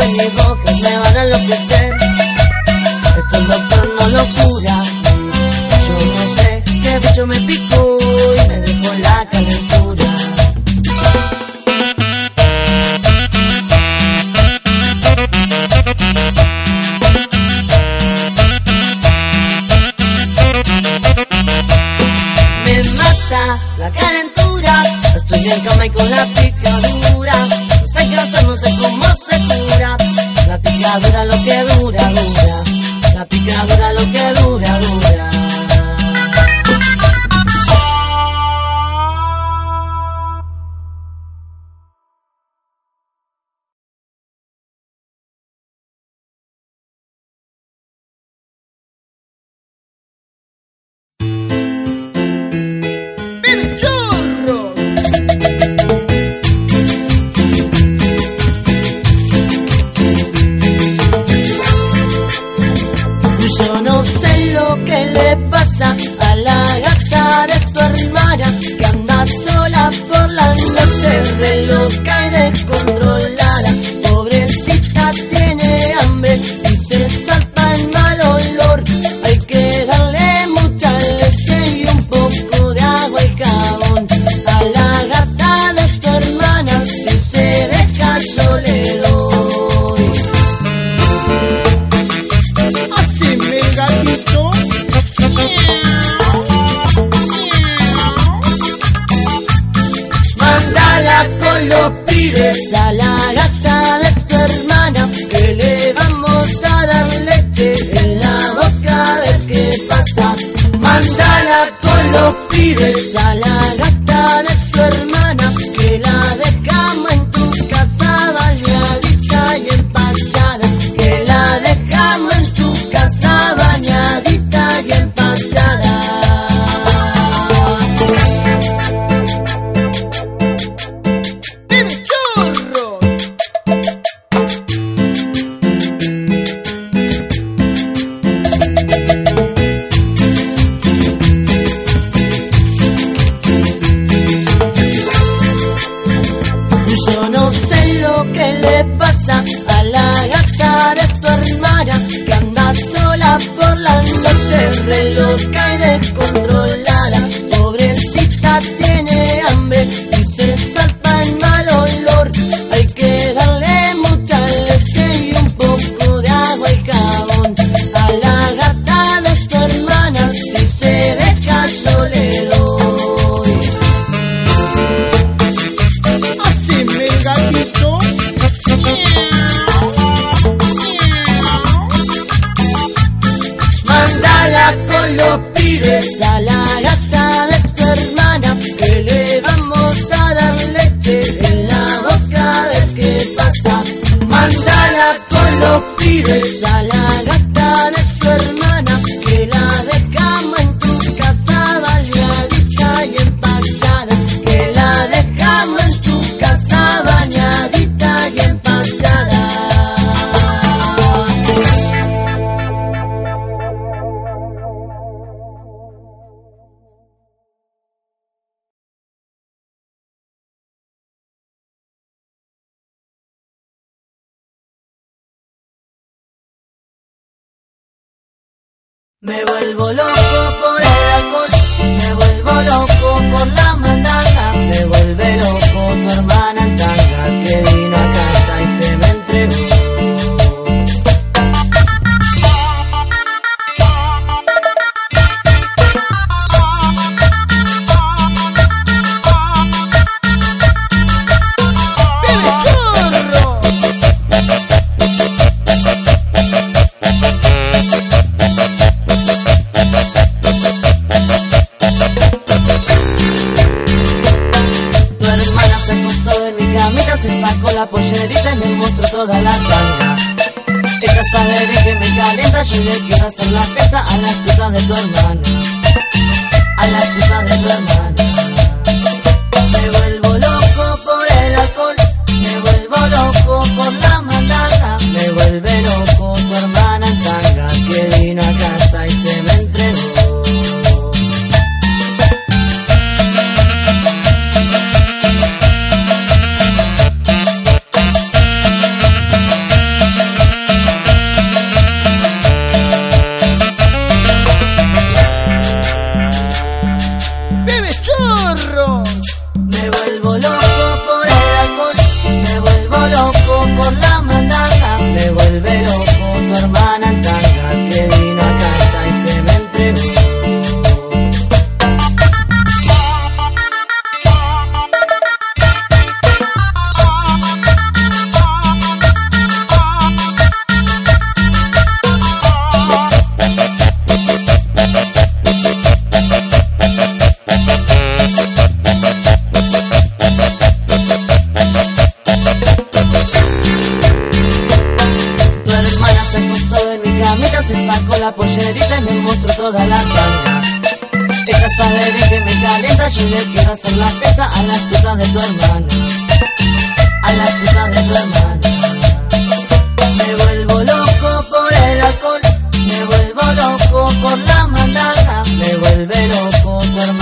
con con la pollerita y me muestro toda la tanga. Esta sabe que me calienta, yo le quiero hacer la fiesta a las putas de tu hermano. A las putas de tu hermano. Me vuelvo loco por el alcohol, me vuelvo loco por la mandanga, me vuelve loco tu hermano.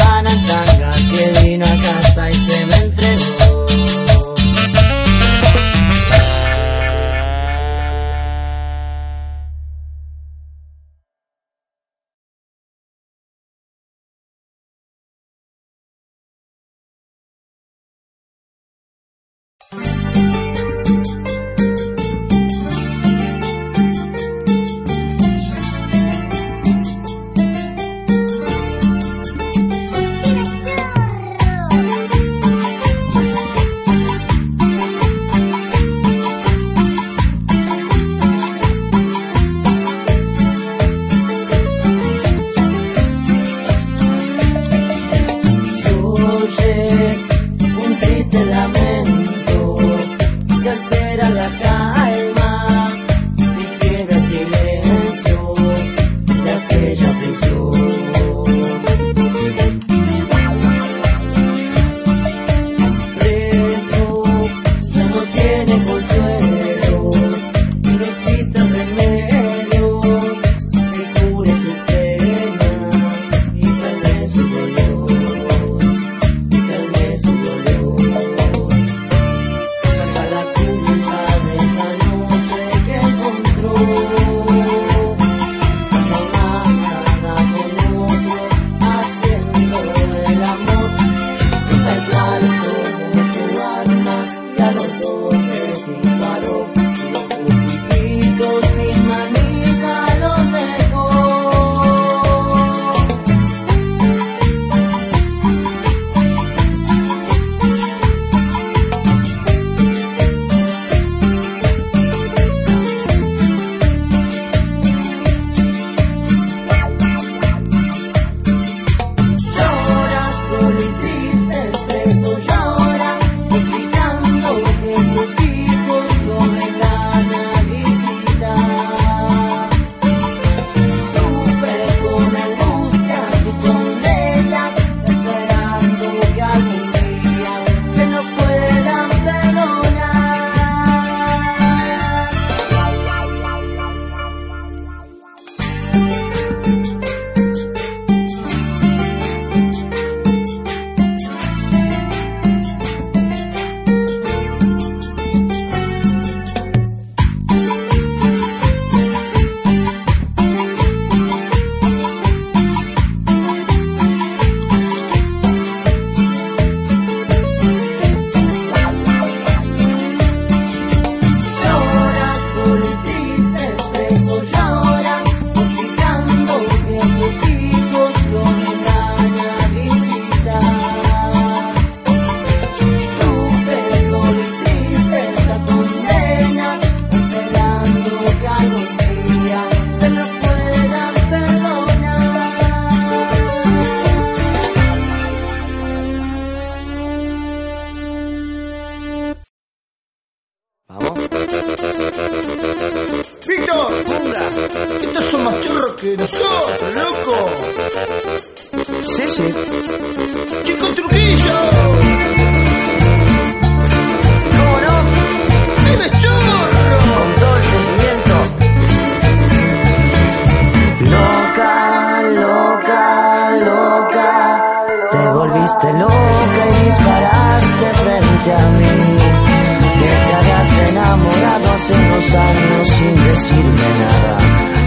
decirme nada.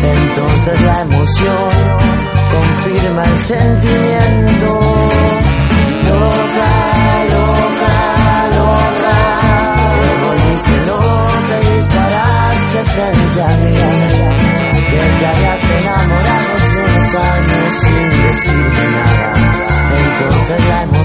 Entonces la emoción confirma el sentimiento. Loca, loca, loca. Te volviste loca y disparaste frente a mí. Que te habías enamorado unos años sin decirme nada. Entonces la emoción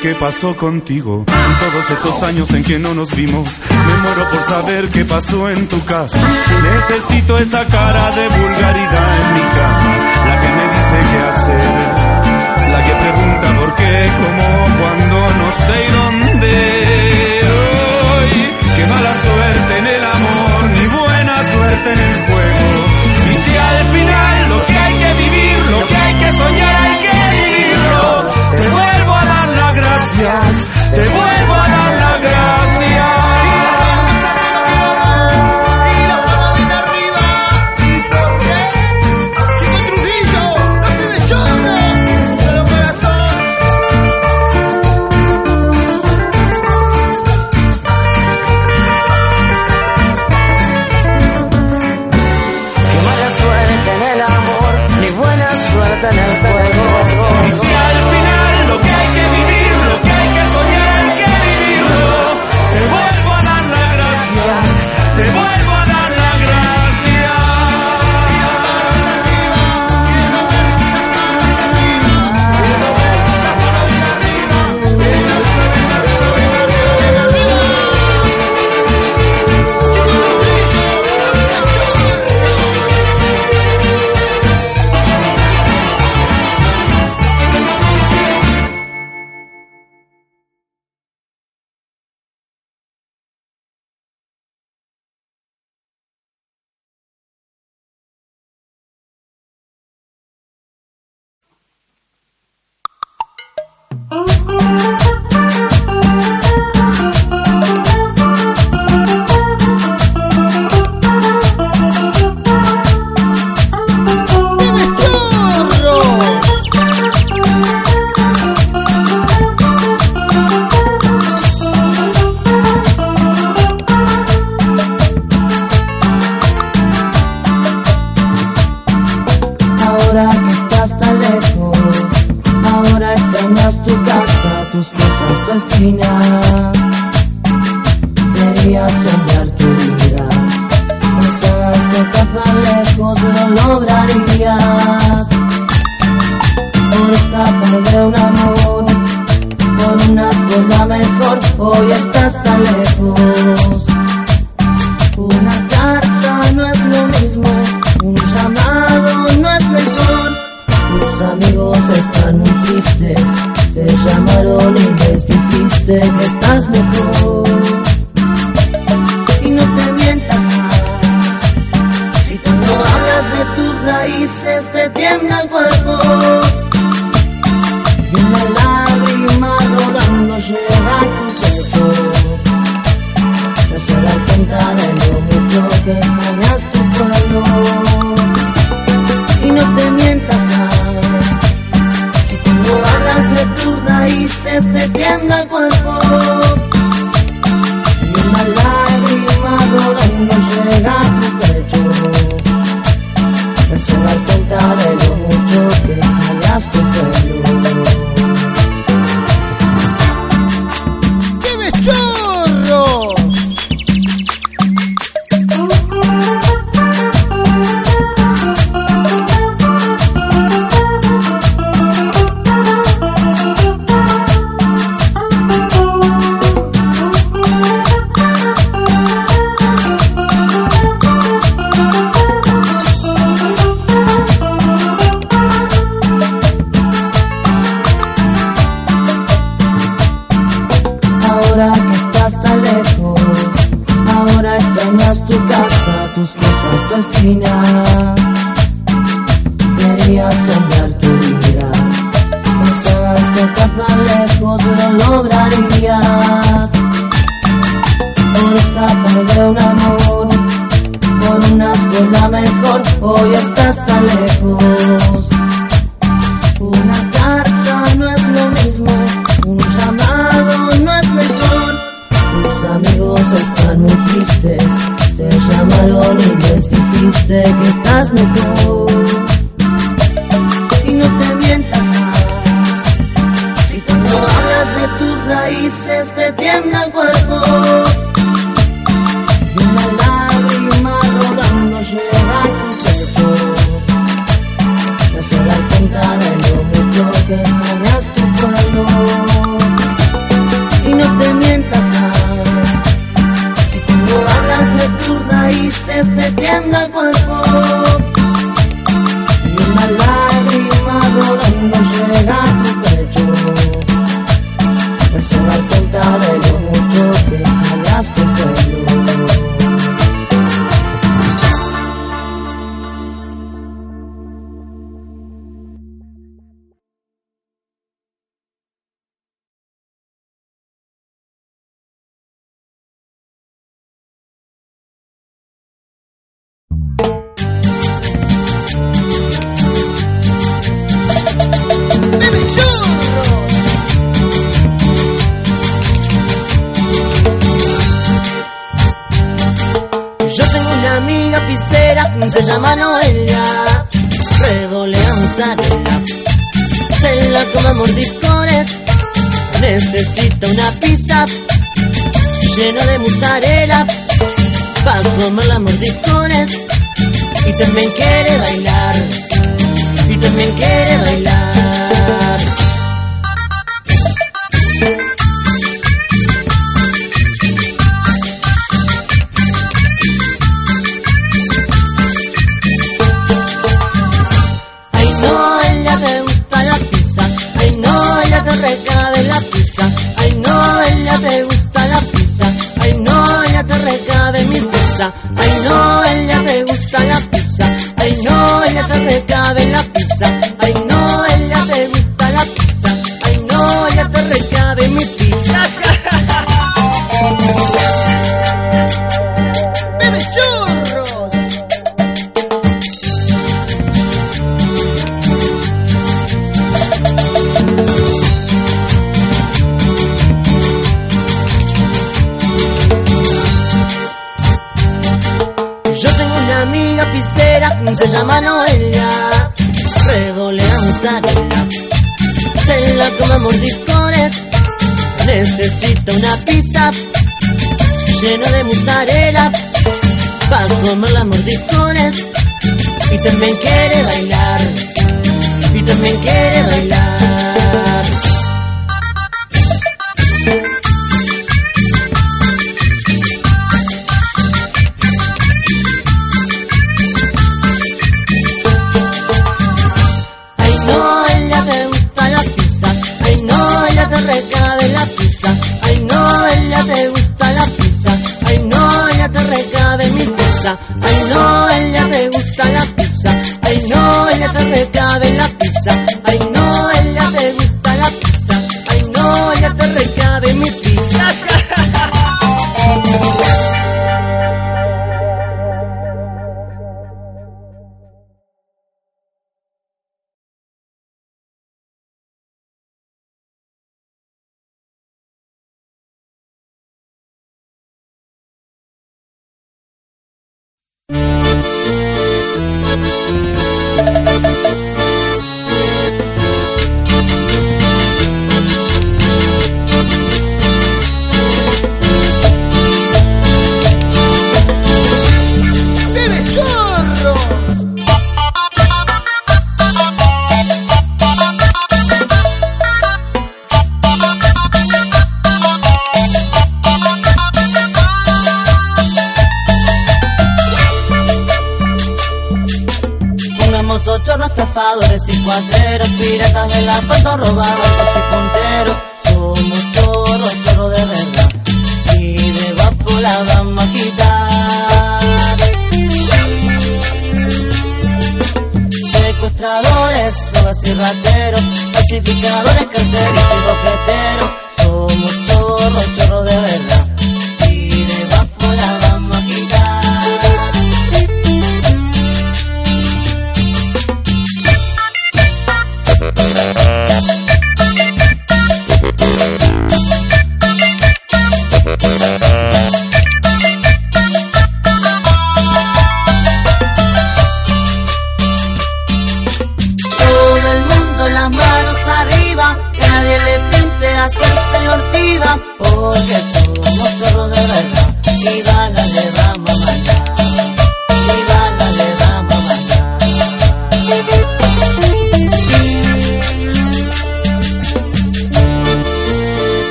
qué pasó contigo en todos estos años en que no nos vimos. Me muero por saber qué pasó en tu casa. Necesito esa cara de vulgaridad en mi cama, la que me dice qué hacer, la que pregunta por qué, cómo, cuándo, no sé y dónde. Gracias, hoy estás tan lejos. that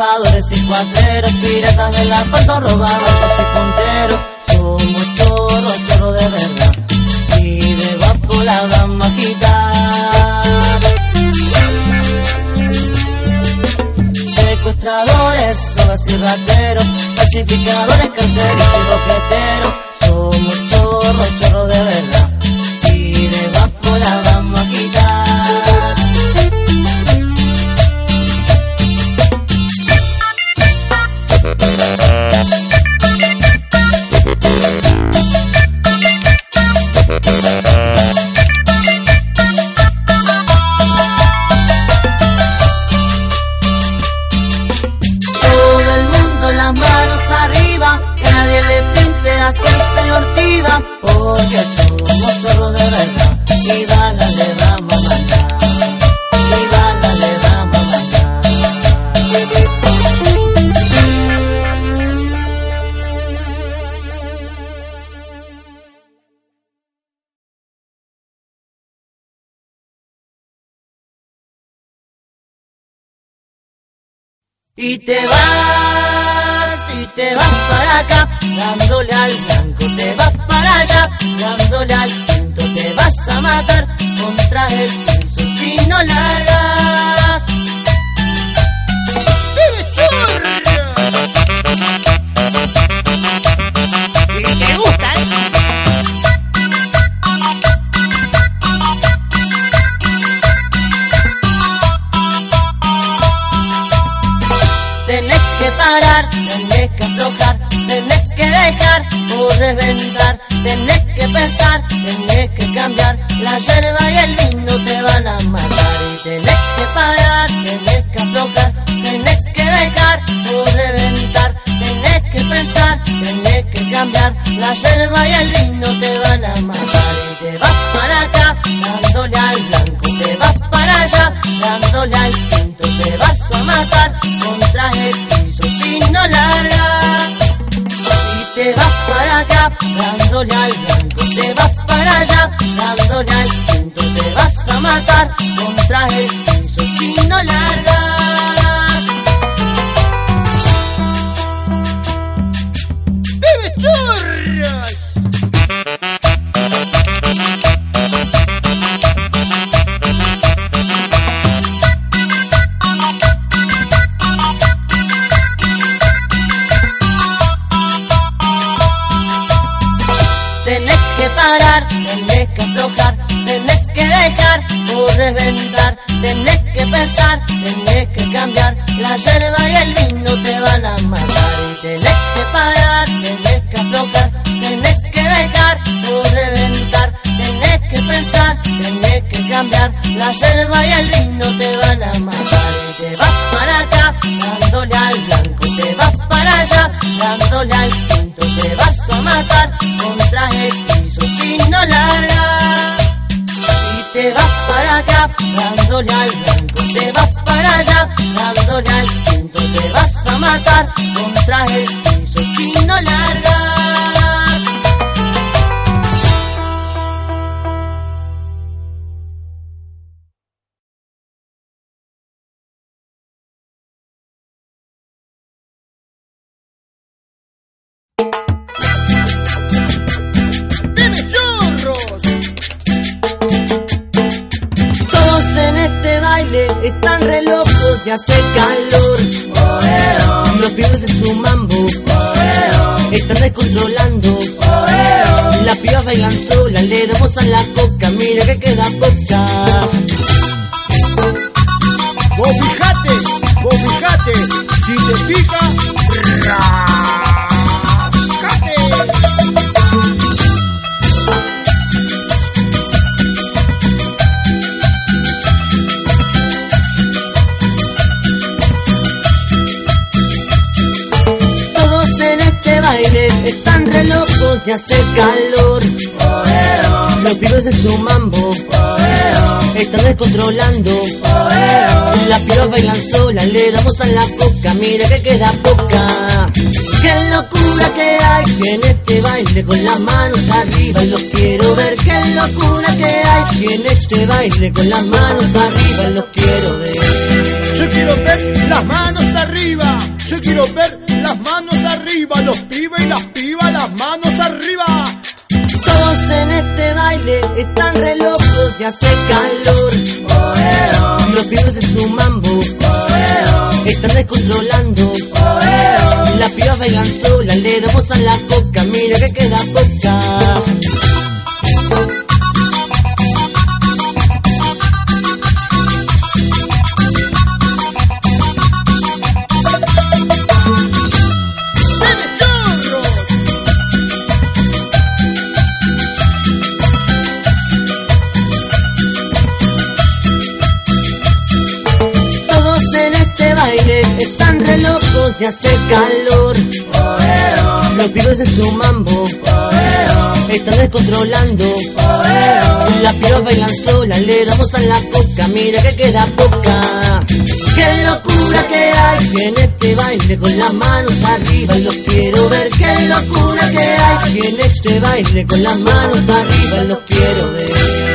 follow Y te vas, parar, tenés que aflojar, tenés que dejar o reventar, tenés que pensar, tenés que cambiar, la yerba y el vino te van a matar. Y tenés que parar, tenés que aflojar, tenés que dejar o reventar, tenés que pensar, tenés que cambiar, la yerba y el vino te van a matar. Y te vas para acá, dándole al blanco, te vas para allá, dándole al tinto, te vas a matar contra el dándole al viento te vas para allá, dándole al viento te vas a matar, con traje, eso si no la locos y hace calor. Los pibes en su mambo están descontrolando. Las pibas bailan solas, le damos a la coca, mira que queda poca. Vos fijate, vos fijate, si te fijas, hace calor. Los pibes en su mambo están descontrolando. Las pibas bailan solas, le damos a la coca, mira que queda poca. Qué locura que hay en este baile con las manos arriba, los quiero ver. Qué locura que hay en este baile con las manos arriba, los quiero ver. Yo quiero ver las manos arriba, yo quiero ver las manos arriba, los pibes y las pibas, manos arriba. Todos en este baile están re locos y hace calor. Los pibes en su mambo están descontrolando. Las pibas bailan solas, le damos a la coca, mira que queda poca. Y hace calor. Los pibes en su mambo están descontrolando. Las pibas bailan solas, le damos a la coca, mira que queda poca. Qué locura que hay en este baile con las manos arriba y los quiero ver. Qué locura que hay en este baile con las manos arriba los quiero ver.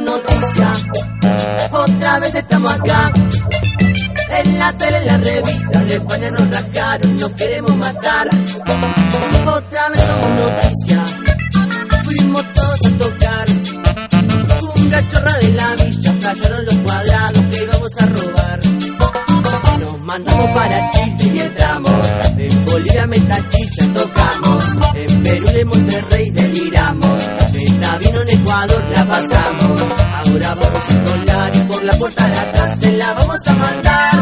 Noticia, otra vez estamos acá. En la tele, en la revista, de España nos rascaron, nos queremos matar. Otra vez somos noticia, fuimos todos a tocar. Un gachorra de la villa, callaron los cuadrados que íbamos a robar. Nos mandamos para Chile y entramos, en Bolivia Metachicha tocamos, en Perú de Monterrey deliramos vino en Ecuador la pasamos. Ahora vamos a colar y por la puerta de atrás se la vamos a mandar.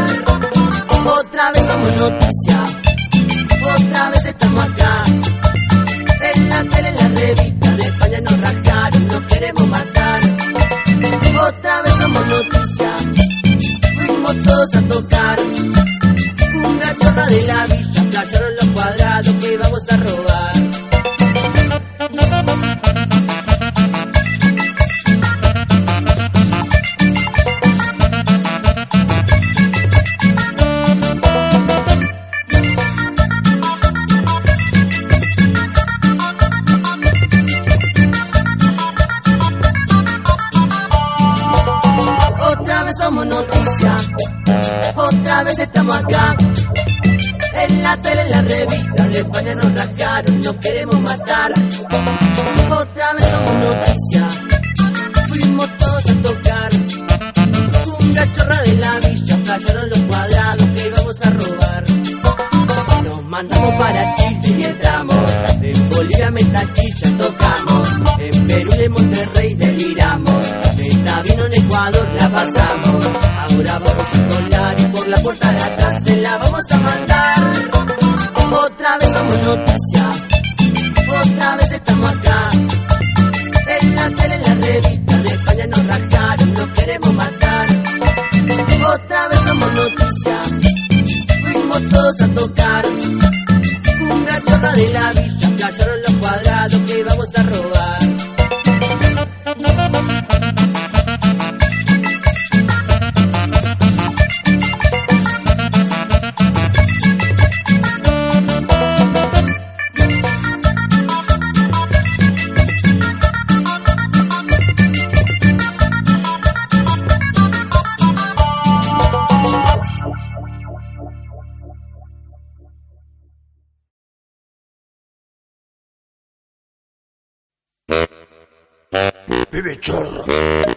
Otra vez somos noticia, otra vez estamos acá. En la tele, en la revista de España nos rascaron, nos queremos matar. Otra vez somos noticia, fuimos todos a tocar. Una chorra de la villa, la tele, en la revista, en España nos rascaron, nos queremos matar. Otra vez somos noticia, fuimos todos a tocar. Un gachorra de la villa, callaron los cuadrados que íbamos a robar. Nos mandamos para Chile y entramos, en Bolivia Metachicha tocamos, en Perú de Monterrey deliramos, Meta vino en Ecuador la pasamos, ahora vamos a colar y por la puerta de atrás tiene chorro.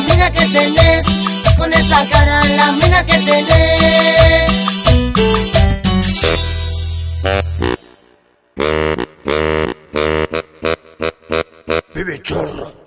la mina que tenés, con esa cara, la mina que tenés. Vive chorro.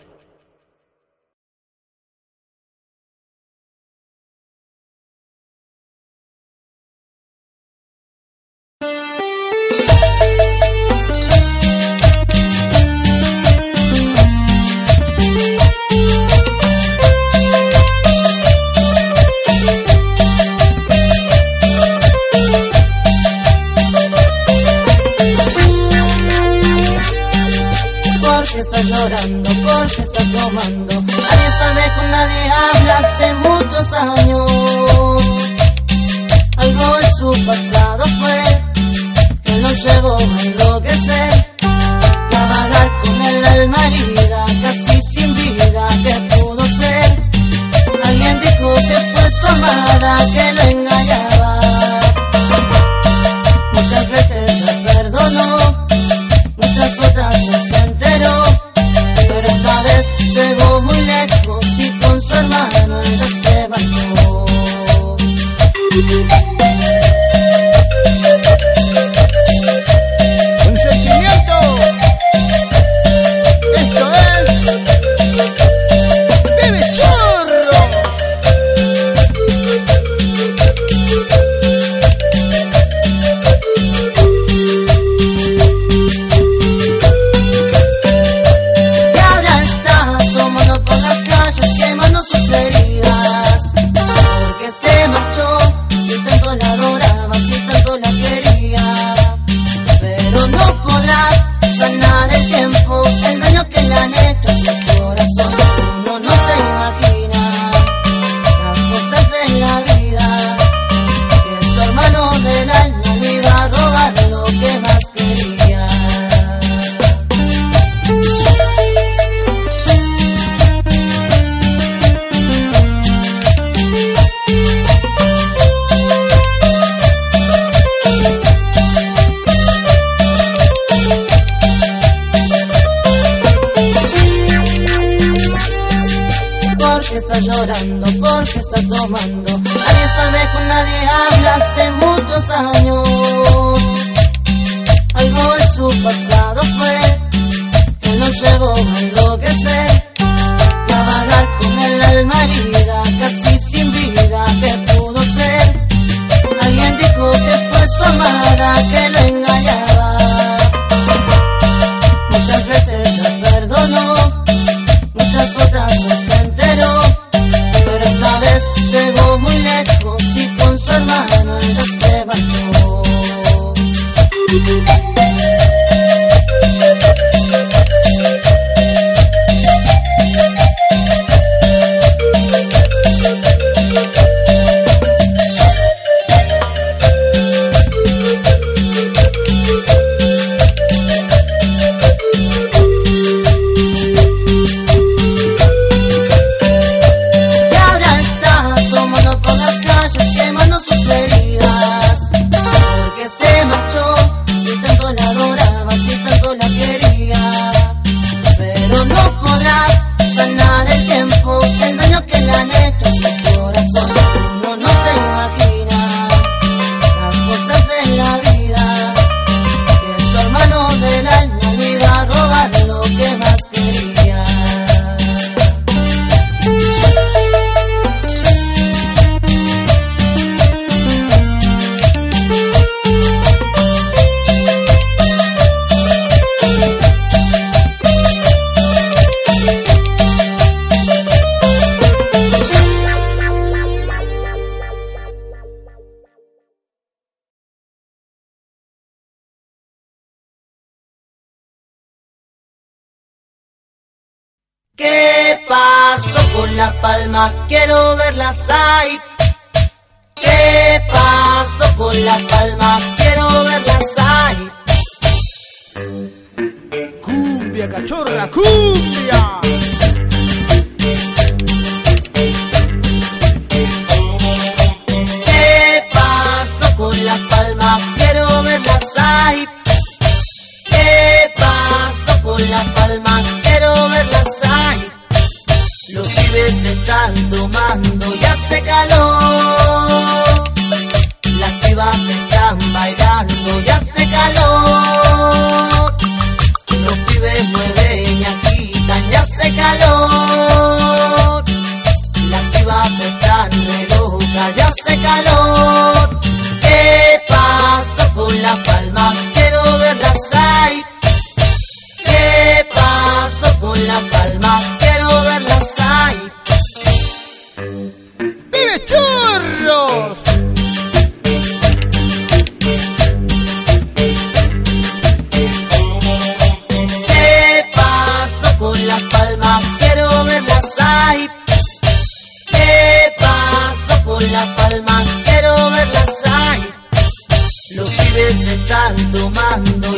quiero verlas ahí. ¿Qué pasó con las palmas? Quiero verlas ahí. Cumbia, cachorra, cumbia. mando, mando y hace calor. están tomando